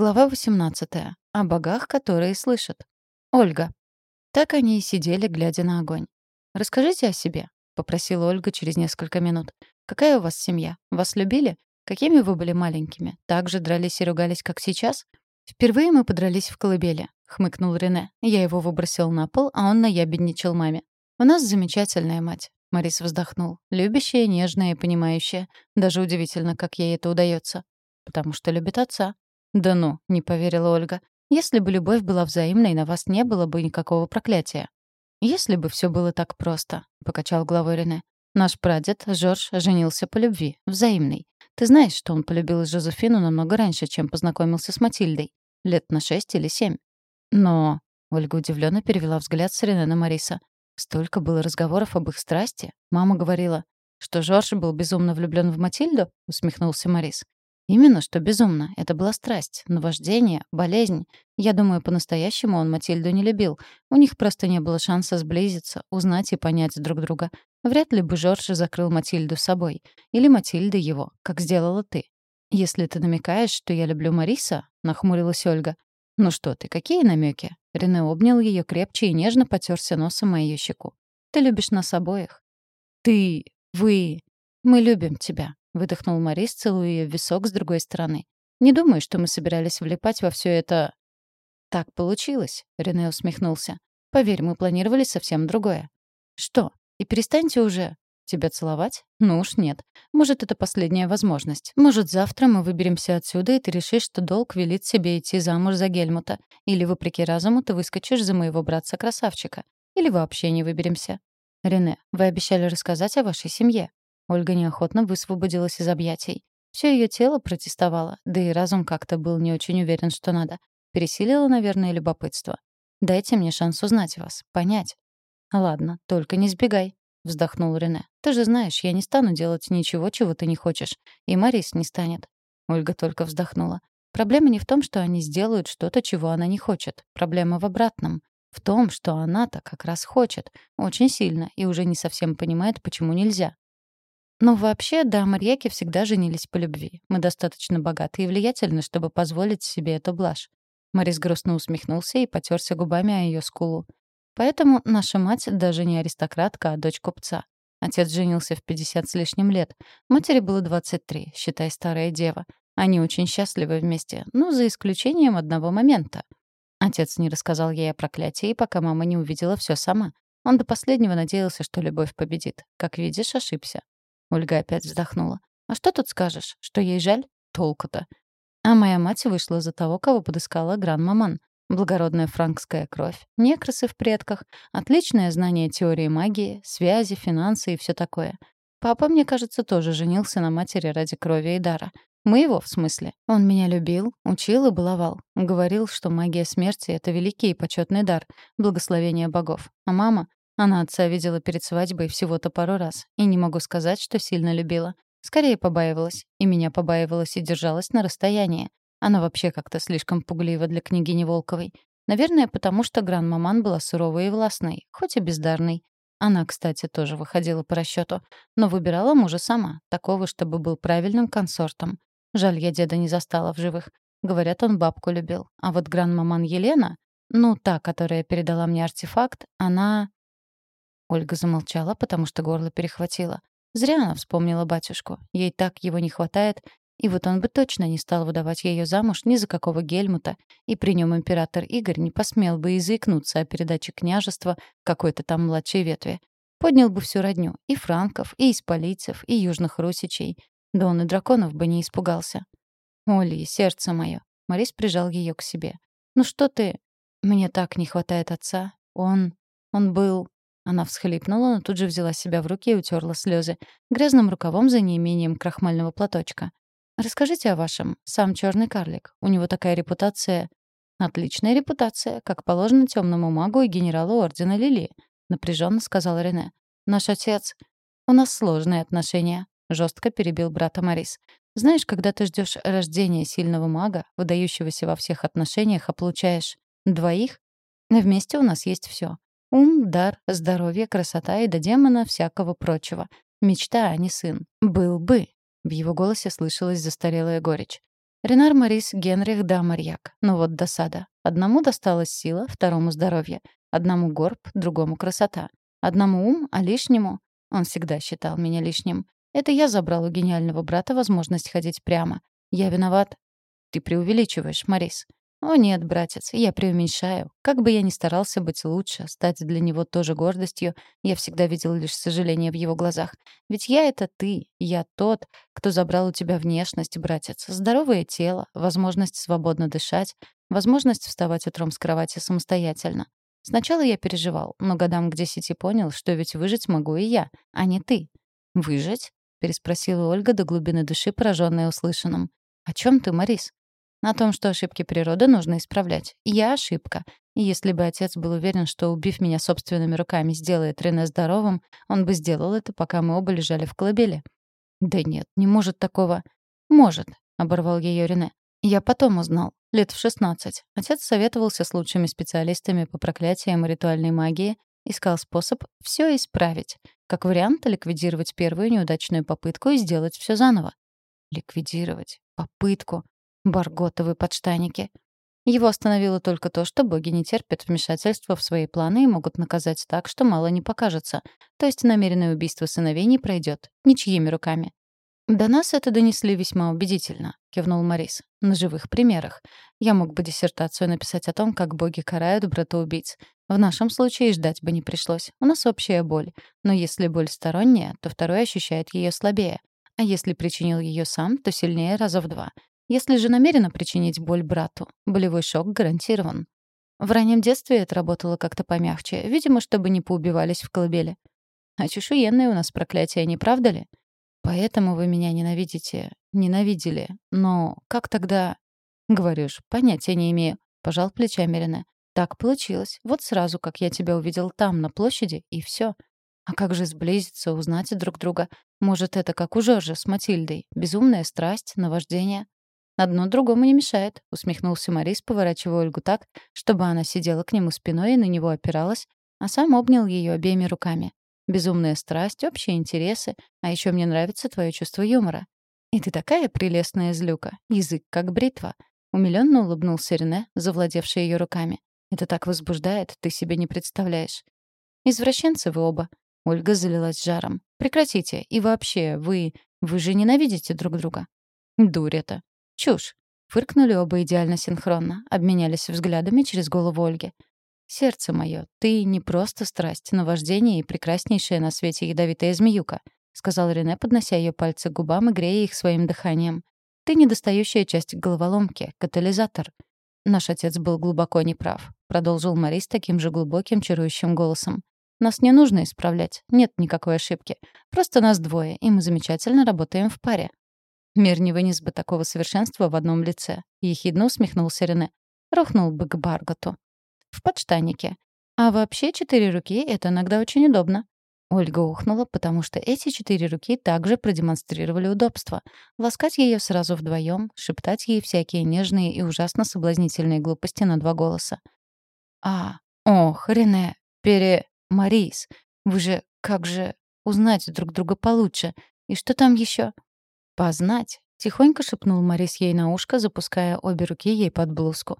Глава 18. О богах, которые слышат. Ольга. Так они и сидели, глядя на огонь. «Расскажите о себе», — попросила Ольга через несколько минут. «Какая у вас семья? Вас любили? Какими вы были маленькими? Так же дрались и ругались, как сейчас?» «Впервые мы подрались в колыбели», — хмыкнул Рене. Я его выбросил на пол, а он наябедничал маме. «У нас замечательная мать», — Морис вздохнул. «Любящая, нежная и понимающая. Даже удивительно, как ей это удается. Потому что любит отца», «Да ну», — не поверила Ольга. «Если бы любовь была взаимной, на вас не было бы никакого проклятия». «Если бы все было так просто», — покачал головой Рене. «Наш прадед, Жорж, женился по любви, взаимной. Ты знаешь, что он полюбил Жозефину намного раньше, чем познакомился с Матильдой. Лет на шесть или семь. Но...» — Ольга удивленно перевела взгляд с Рене на Мариса. «Столько было разговоров об их страсти. Мама говорила, что Жорж был безумно влюблен в Матильду?» — усмехнулся Марис. Именно что безумно. Это была страсть, наваждение, болезнь. Я думаю, по-настоящему он Матильду не любил. У них просто не было шанса сблизиться, узнать и понять друг друга. Вряд ли бы Жорж закрыл Матильду собой. Или Матильда его, как сделала ты. «Если ты намекаешь, что я люблю Мариса», — нахмурилась Ольга. «Ну что ты, какие намеки? Рене обнял ее крепче и нежно потерся носом о ее щеку. «Ты любишь нас обоих». «Ты... вы... мы любим тебя», — выдохнул Морис, целуя ее в висок с другой стороны. «Не думаю, что мы собирались влипать во все это...» «Так получилось», — Рене усмехнулся. «Поверь, мы планировали совсем другое». «Что? И перестаньте уже...» «Тебя целовать? Ну уж нет. Может, это последняя возможность. Может, завтра мы выберемся отсюда, и ты решишь, что долг велит себе идти замуж за Гельмута. Или, вопреки разуму, ты выскочишь за моего братца-красавчика. Или вообще не выберемся. Рене, вы обещали рассказать о вашей семье. Ольга неохотно высвободилась из объятий. Все ее тело протестовало, да и разум как-то был не очень уверен, что надо. Пересилило, наверное, любопытство. «Дайте мне шанс узнать вас, понять». «Ладно, только не сбегай», — вздохнул Рене. «Ты же знаешь, я не стану делать ничего, чего ты не хочешь. И Марис не станет». Ольга только вздохнула. Проблема не в том, что они сделают что-то, чего она не хочет. Проблема в обратном. В том, что она-то как раз хочет. Очень сильно. И уже не совсем понимает, почему нельзя. Но вообще, да, Марьяки всегда женились по любви. Мы достаточно богаты и влиятельны, чтобы позволить себе эту блажь. Морис грустно усмехнулся и потерся губами о ее скулу. Поэтому наша мать даже не аристократка, а дочь купца. Отец женился в 50 с лишним лет. Матери было 23, считай, старая дева. Они очень счастливы вместе, ну, за исключением одного момента. Отец не рассказал ей о проклятии, пока мама не увидела все сама. Он до последнего надеялся, что любовь победит. Как видишь, ошибся. Ольга опять вздохнула. «А что тут скажешь? Что ей жаль? Толку-то». А моя мать вышла за того, кого подыскала гран-маман. Благородная франкская кровь, некрасы в предках, отличное знание теории магии, связи, финансы и все такое. Папа, мне кажется, тоже женился на матери ради крови и дара. Мы его, в смысле. Он меня любил, учил и баловал. Говорил, что магия смерти — это великий и почетный дар, благословение богов. А мама, она отца видела перед свадьбой всего-то пару раз, и не могу сказать, что сильно любила. Скорее побаивалась. И меня побаивалась и держалась на расстоянии. Она вообще как-то слишком пуглива для княгини Волковой. Наверное, потому что Гран-маман была суровой и властной, хоть и бездарной. Она, кстати, тоже выходила по расчету, но выбирала мужа сама, такого, чтобы был правильным консортом. Жаль, я деда не застала в живых. Говорят, он бабку любил. А вот Гран-маман Елена, ну, та, которая передала мне артефакт, она... Ольга замолчала, потому что горло перехватило. Зря она вспомнила батюшку. Ей так его не хватает, и вот он бы точно не стал выдавать ее замуж ни за какого Гельмута, и при нем император Игорь не посмел бы и заикнуться о передаче княжества какой-то там младшей ветви. Поднял бы всю родню — и франков, и исполийцев, и южных русичей. Да он и драконов бы не испугался. «Оли, сердце мое!» Морис прижал ее к себе. «Ну что ты? Мне так не хватает отца. Он... он был...» Она всхлипнула, но тут же взяла себя в руки и утерла слезы. Грязным рукавом за неимением крахмального платочка. «Расскажите о вашем. Сам черный карлик. У него такая репутация...» «Отличная репутация, как положено темному магу и генералу Ордена Лили», — напряженно сказал Рене. «Наш отец...» «У нас сложные отношения», — жестко перебил брата Морис. «Знаешь, когда ты ждешь рождения сильного мага, выдающегося во всех отношениях, а получаешь двоих, вместе у нас есть все. Ум, дар, здоровье, красота и до демона всякого прочего. Мечта, а не сын. Был бы. В его голосе слышалась застарелая горечь. Ренар Марис Генрих да Марьяк. Но вот досада. Одному досталась сила, второму — здоровье. Одному — горб, другому — красота. Одному — ум, а лишнему... Он всегда считал меня лишним. Это я забрал у гениального брата возможность ходить прямо. Я виноват. Ты преувеличиваешь, Марис. «О нет, братец, я преуменьшаю. Как бы я ни старался быть лучше, стать для него тоже гордостью, я всегда видел лишь сожаление в его глазах. Ведь я — это ты, я тот, кто забрал у тебя внешность, братец, здоровое тело, возможность свободно дышать, возможность вставать утром с кровати самостоятельно. Сначала я переживал, но годам к десяти понял, что ведь выжить могу и я, а не ты. «Выжить?» — переспросила Ольга до глубины души, пораженная услышанным. «О чем ты, Марис?» На том, что ошибки природы нужно исправлять. Я ошибка. И если бы отец был уверен, что, убив меня собственными руками, сделает Рене здоровым, он бы сделал это, пока мы оба лежали в колыбели. «Да нет, не может такого». «Может», — оборвал ее Рене. «Я потом узнал. Лет в шестнадцать. Отец советовался с лучшими специалистами по проклятиям и ритуальной магии, искал способ все исправить. Как вариант, ликвидировать первую неудачную попытку и сделать все заново. Ликвидировать. Попытку. Барготовы подштаники. Его остановило только то, что боги не терпят вмешательства в свои планы и могут наказать так, что мало не покажется. То есть намеренное убийство сыновей не пройдет. Ничьими руками. «До нас это донесли весьма убедительно», — кивнул Морис. «На живых примерах. Я мог бы диссертацию написать о том, как боги карают братоубийц. В нашем случае ждать бы не пришлось. У нас общая боль. Но если боль сторонняя, то второй ощущает ее слабее. А если причинил ее сам, то сильнее раза в два. Если же намеренно причинить боль брату, болевой шок гарантирован. В раннем детстве это работало как-то помягче, видимо, чтобы не поубивались в колыбели. А чешуенные у нас проклятия, не правда ли? Поэтому вы меня ненавидите. Ненавидели. Но как тогда... Говоришь, понятия не имею. Пожал плечами Рене. Так получилось. Вот сразу, как я тебя увидел там, на площади, и все. А как же сблизиться, узнать друг друга? Может, это как у Жоржа с Матильдой? Безумная страсть, наваждение? «Одно другому не мешает», — усмехнулся Морис, поворачивая Ольгу так, чтобы она сидела к нему спиной и на него опиралась, а сам обнял ее обеими руками. «Безумная страсть, общие интересы, а еще мне нравится твое чувство юмора. И ты такая прелестная злюка, язык как бритва». Умилённо улыбнулся Рене, завладевший ее руками. «Это так возбуждает, ты себе не представляешь». «Извращенцы вы оба». Ольга залилась жаром. «Прекратите. И вообще, вы... Вы же ненавидите друг друга». «Дурь это. «Чушь!» — фыркнули оба идеально синхронно, обменялись взглядами через голову Ольги. «Сердце мое, ты не просто страсть, но вождение и прекраснейшая на свете ядовитая змеюка», — сказал Рене, поднося ее пальцы к губам и грея их своим дыханием. «Ты недостающая часть головоломки, катализатор». «Наш отец был глубоко неправ», — продолжил Марис таким же глубоким, чарующим голосом. «Нас не нужно исправлять, нет никакой ошибки. Просто нас двое, и мы замечательно работаем в паре. Мир не вынес бы такого совершенства в одном лице. Ехидно усмехнулся Рене. Рухнул бы к Барготу. В подштаннике. А вообще четыре руки — это иногда очень удобно. Ольга ухнула, потому что эти четыре руки также продемонстрировали удобство. Ласкать ее сразу вдвоем, шептать ей всякие нежные и ужасно соблазнительные глупости на два голоса. «А, ох, Рене, пере... Марис, вы же... как же... узнать друг друга получше? И что там еще? «Познать», — тихонько шепнул Марис ей на ушко, запуская обе руки ей под блузку.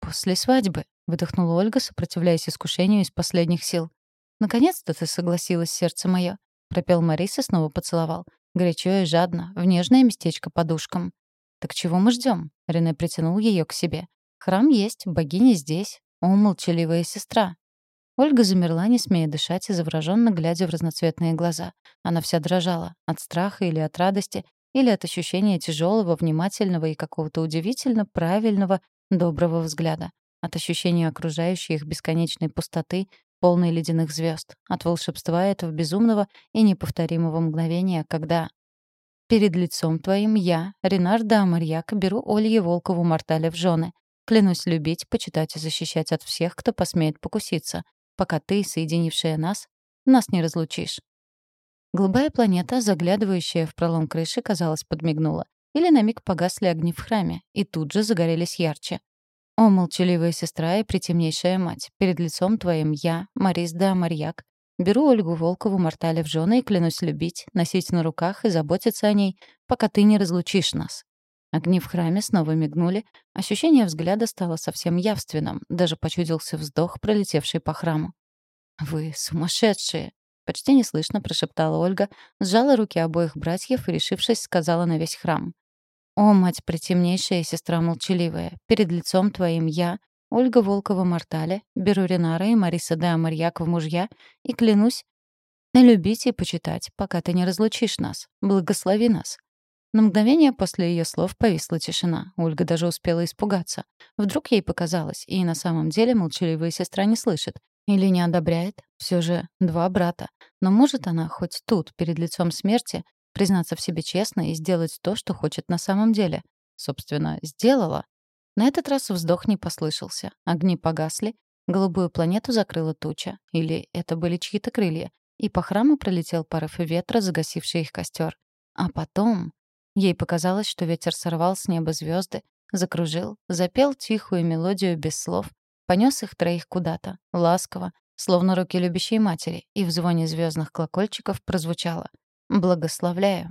«После свадьбы», — выдохнула Ольга, сопротивляясь искушению из последних сил. «Наконец-то ты согласилась, сердце мое», — пропел Марис и снова поцеловал. Горячо и жадно, в нежное местечко подушкам. «Так чего мы ждем? Рене притянул ее к себе. «Храм есть, богиня здесь. О, молчаливая сестра!» Ольга замерла, не смея дышать и завороженно глядя в разноцветные глаза. Она вся дрожала от страха или от радости, или от ощущения тяжелого, внимательного и какого-то удивительно правильного, доброго взгляда, от ощущения окружающей их бесконечной пустоты, полной ледяных звезд, от волшебства этого безумного и неповторимого мгновения, когда «Перед лицом твоим я, Ренарда Амарьяк, беру Олье Волкову Мортале в жены. Клянусь любить, почитать и защищать от всех, кто посмеет покуситься, пока ты, соединившая нас, нас не разлучишь». Голубая планета, заглядывающая в пролом крыши, казалось, подмигнула. Или на миг погасли огни в храме, и тут же загорелись ярче. «О, молчаливая сестра и притемнейшая мать, перед лицом твоим я, Марис да Марьяк, беру Ольгу Волкову Мортале в жены и клянусь любить, носить на руках и заботиться о ней, пока ты не разлучишь нас». Огни в храме снова мигнули, ощущение взгляда стало совсем явственным, даже почудился вздох, пролетевший по храму. «Вы сумасшедшие!» — почти неслышно прошептала Ольга, сжала руки обоих братьев и, решившись, сказала на весь храм. «О, мать притемнейшая сестра молчаливая, перед лицом твоим я, Ольга Волкова-Мортале, беру Ренара и Мариса де Амарьяк в мужья и клянусь любить и почитать, пока ты не разлучишь нас. Благослови нас. На мгновение после ее слов повисла тишина. Ольга даже успела испугаться. Вдруг ей показалось, и на самом деле молчаливая сестра не слышит. Или не одобряет. Все же два брата. Но может она хоть тут, перед лицом смерти, признаться в себе честно и сделать то, что хочет на самом деле? Собственно, сделала. На этот раз вздох не послышался. Огни погасли, голубую планету закрыла туча. Или это были чьи-то крылья. И по храму пролетел порыв ветра, загасивший их костер. А потом... Ей показалось, что ветер сорвал с неба звезды, закружил, запел тихую мелодию без слов, понес их троих куда-то, ласково, словно руки любящей матери, и в звоне звездных колокольчиков прозвучало «Благословляю».